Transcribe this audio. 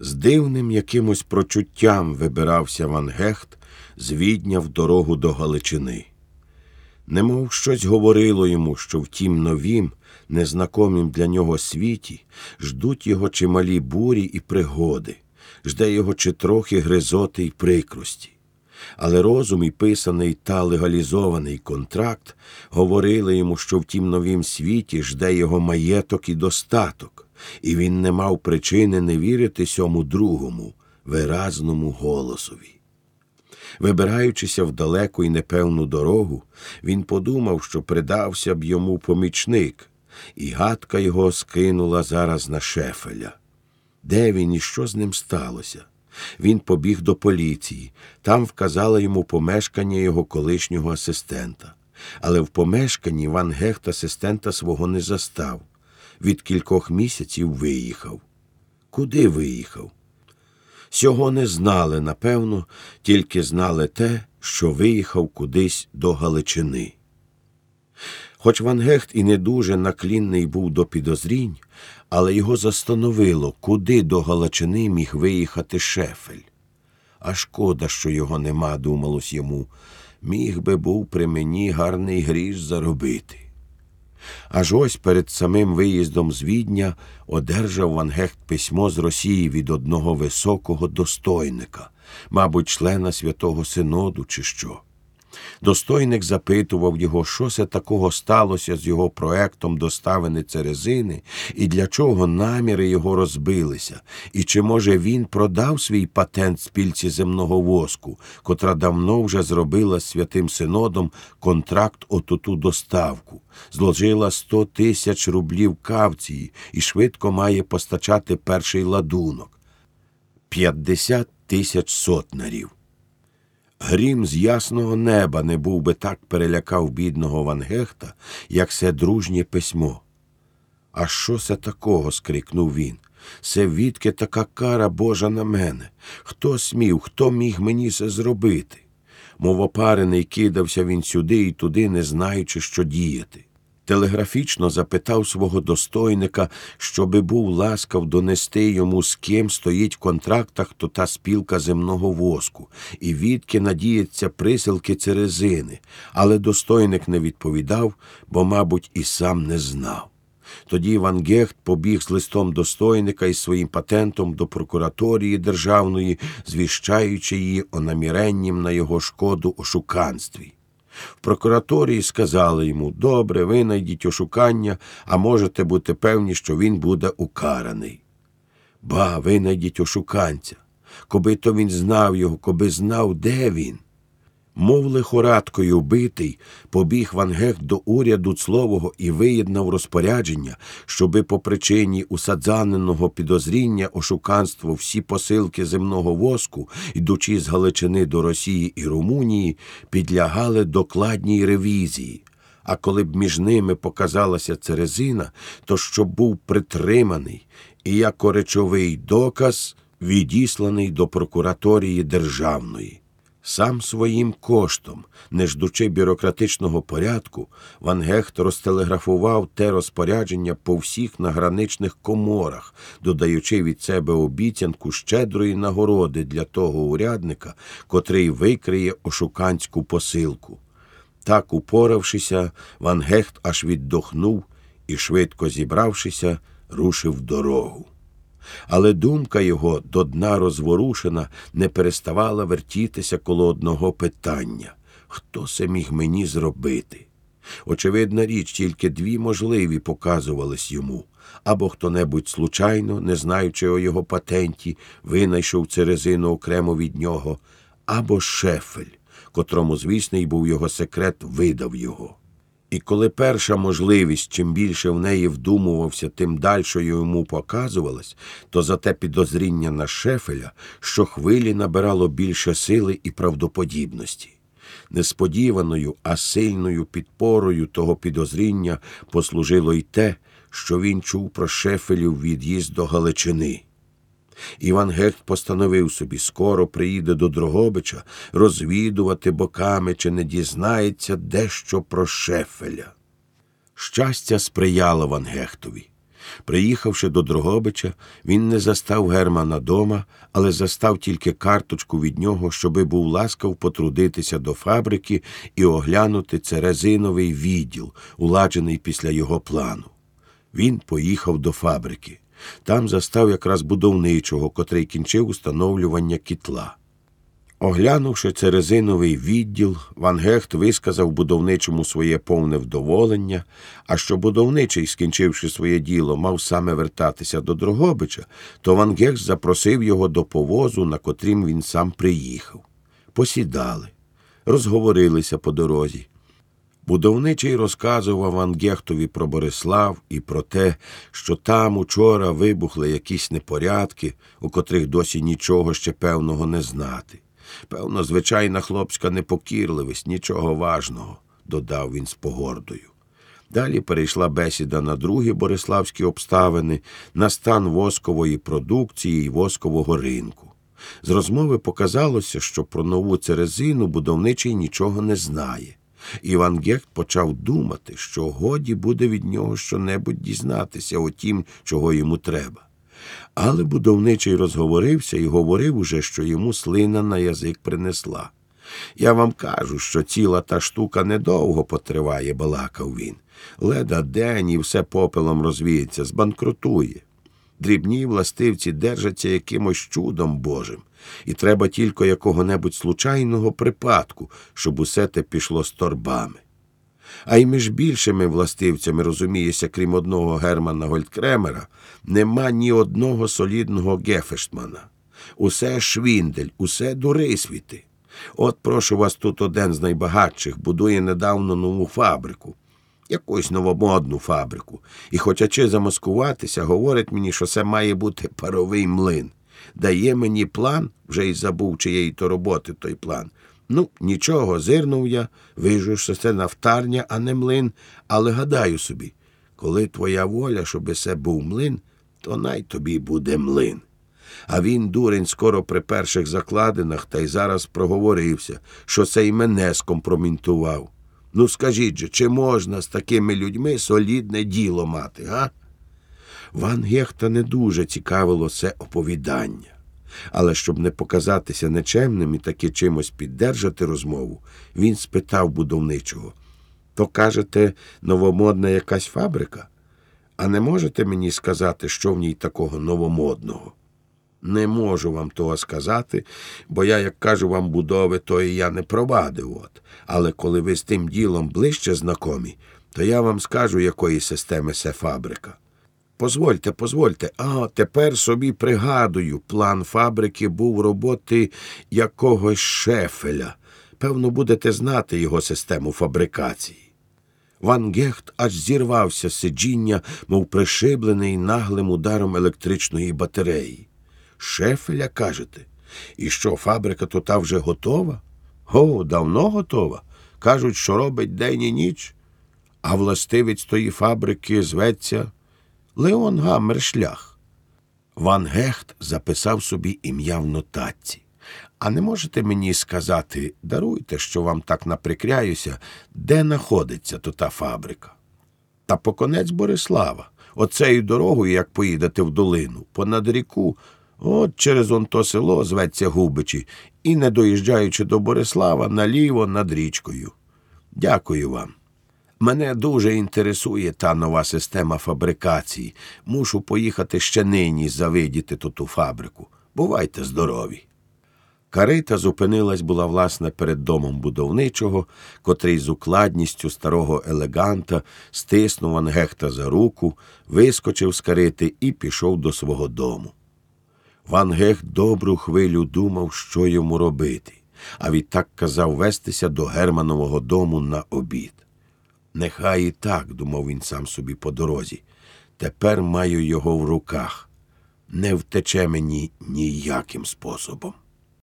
З дивним якимось прочуттям вибирався Ван Гехт з Відня дорогу до Галичини. Немов щось говорило йому, що в тім новім, незнакомім для нього світі ждуть його чималі бурі і пригоди, жде його чи трохи гризоти й прикрості. Але розум і писаний та легалізований контракт говорили йому, що в тім новім світі жде його маєток і достаток, і він не мав причини не вірити сьому другому, виразному голосові. Вибираючися в далеку і непевну дорогу, він подумав, що придався б йому помічник, і гадка його скинула зараз на шефеля. Де він і що з ним сталося? Він побіг до поліції, там вказали йому помешкання його колишнього асистента. Але в помешканні Ван Гехт асистента свого не застав. Від кількох місяців виїхав. Куди виїхав? Сього не знали, напевно, тільки знали те, що виїхав кудись до Галичини. Хоч Ван Гехт і не дуже наклінний був до підозрінь, але його застановило, куди до Галичини міг виїхати шефель. А шкода, що його нема, думалось йому, міг би був при мені гарний гріш заробити. Аж ось перед самим виїздом з Відня одержав Ван Гехт письмо з Росії від одного високого достойника, мабуть, члена Святого Синоду, чи що. Достойник запитував його, що це такого сталося з його проектом доставини церезини, і для чого наміри його розбилися, і чи, може, він продав свій патент спільці земного воску, котра давно вже зробила з святим синодом контракт оту доставку, зложила сто тисяч рублів кавції і швидко має постачати перший ладунок п'ятдесят тисяч сотнарів. Грім з ясного неба не був би так перелякав бідного Вангехта, як це дружнє письмо. А що це такого? скрикнув він. Це відки така кара Божа на мене. Хто смів, хто міг мені це зробити? Мов опарений кидався він сюди і туди, не знаючи, що діяти телеграфічно запитав свого достойника, щоби був ласкав донести йому, з ким стоїть в контрактах то та спілка земного воску, і відки надіється присилки церезини, але достойник не відповідав, бо, мабуть, і сам не знав. Тоді Іван Гехт побіг з листом достойника і своїм патентом до прокураторії державної, звіщаючи її о наміреннім на його шкоду ошуканстві. В прокураторії сказали йому добре, винайдіть ошукання, а можете бути певні, що він буде укараний. Ба, винайдіть ошуканця. Коби то він знав його, коби знав, де він. Мов лихорадкою битий, побіг Ван Гех до уряду Цлового і виєднав розпорядження, щоби по причині усадзаненого підозріння ошуканство всі посилки земного воску, ідучи з Галичини до Росії і Румунії, підлягали докладній ревізії. А коли б між ними показалася церезина, то щоб був притриманий і як речовий доказ відісланий до прокураторії державної. Сам своїм коштом, не ждучи бюрократичного порядку, Ван Гехт розтелеграфував те розпорядження по всіх награничних коморах, додаючи від себе обіцянку щедрої нагороди для того урядника, котрий викриє ошуканську посилку. Так, упоравшися, Ван Гехт аж віддохнув і, швидко зібравшися, рушив дорогу але думка його до дна розворушена не переставала вертітися коло одного питання хто це міг мені зробити? Очевидна річ, тільки дві можливі показувались йому або хто небудь случайно, не знаючи о його патенті, винайшов церезину окремо від нього, або шефель, котрому звісний був його секрет, видав його. І коли перша можливість, чим більше в неї вдумувався, тим дальшою йому показувалась, то за те підозріння на шефеля, що хвилі набирало більше сили і правдоподібності. Несподіваною, а сильною підпорою того підозріння послужило й те, що він чув про шефелів від'їзд до Галичини. Іван Гехт постановив собі скоро приїде до Дрогобича розвідувати боками, чи не дізнається дещо про шефеля. Щастя сприяло Ван Гехтові. Приїхавши до Дрогобича, він не застав Германа дома, але застав тільки карточку від нього, щоби був ласкав потрудитися до фабрики і оглянути це резиновий відділ, уладжений після його плану. Він поїхав до фабрики. Там застав якраз будовничого, котрий кінчив установлювання кітла. Оглянувши це резиновий відділ, Ван Гехт висказав будовничому своє повне вдоволення, а що будовничий, скінчивши своє діло, мав саме вертатися до Дрогобича, то Ван Гехт запросив його до повозу, на котрім він сам приїхав. Посідали, розговорилися по дорозі. Будовничий розказував Ван Гехтові про Борислав і про те, що там учора вибухли якісь непорядки, у котрих досі нічого ще певного не знати. Певно, звичайна хлопська непокірливість, нічого важного, додав він з погордою. Далі перейшла бесіда на другі бориславські обставини, на стан воскової продукції і воскового ринку. З розмови показалося, що про нову церезину будовничий нічого не знає. Іван Гехт почав думати, що годі буде від нього щонебудь дізнатися о тім, чого йому треба. Але будовничий розговорився і говорив уже, що йому слина на язик принесла. Я вам кажу, що ціла та штука недовго потриває, балакав він. Леда день і все попелом розвіється, збанкрутує. Дрібні властивці держаться якимось чудом Божим, і треба тільки якого-небудь случайного припадку, щоб усе те пішло з торбами. А й між більшими властивцями, розумієшся, крім одного Германа Гольдкремера, нема ні одного солідного Гефештмана. Усе швіндель, усе дурисвіти. От прошу вас тут один з найбагатших будує недавно нову фабрику, якусь новомодну фабрику, і, хочачи замаскуватися, говорить мені, що це має бути паровий млин. Дає мені план, вже й забув, чиєї то роботи той план. Ну, нічого, зирнув я, вижу, що це нафтарня, а не млин, але гадаю собі, коли твоя воля, щоби це був млин, то най тобі буде млин. А він, дурень, скоро при перших закладинах та й зараз проговорився, що це й мене скомпроментував. Ну, скажіть же, чи можна з такими людьми солідне діло мати, га? Ван Гехта не дуже цікавило це оповідання. Але щоб не показатися нечемним і таки чимось піддержати розмову, він спитав будовничого то, кажете, новомодна якась фабрика? А не можете мені сказати, що в ній такого новомодного? Не можу вам того сказати, бо я, як кажу вам, будови, то і я не провадив. от. Але коли ви з тим ділом ближче знакомі, то я вам скажу, якої системи це фабрика. Позвольте, позвольте, а тепер собі пригадую, план фабрики був роботи якогось шефеля. Певно, будете знати його систему фабрикації. Ван Гехт аж зірвався з сидіння, мов пришиблений наглим ударом електричної батареї. Шефеля, кажете, і що фабрика то та вже готова? О, давно готова. Кажуть, що робить день і ніч. А властивець тої фабрики зветься Леон Гаммершлях. Ван Гехт записав собі ім'я в нотатці. А не можете мені сказати, даруйте, що вам так наприкряюся, де знаходиться то та фабрика? Та по конець Борислава, оцею дорогою, як поїдете в долину, понад ріку, от через он то село зветься Губичі, і, не доїжджаючи до Борислава, наліво над річкою. Дякую вам. Мене дуже інтересує та нова система фабрикації. Мушу поїхати ще нині завидіти ту фабрику. Бувайте здорові. Карита зупинилась була власне перед домом будовничого, котрий з укладністю старого елеганта стиснув Вангехта за руку, вискочив з карити і пішов до свого дому. Ван Гехт добру хвилю думав, що йому робити, а відтак казав вестися до Германового дому на обід. Нехай і так, думав він сам собі по дорозі. Тепер маю його в руках. Не втече мені ніяким способом.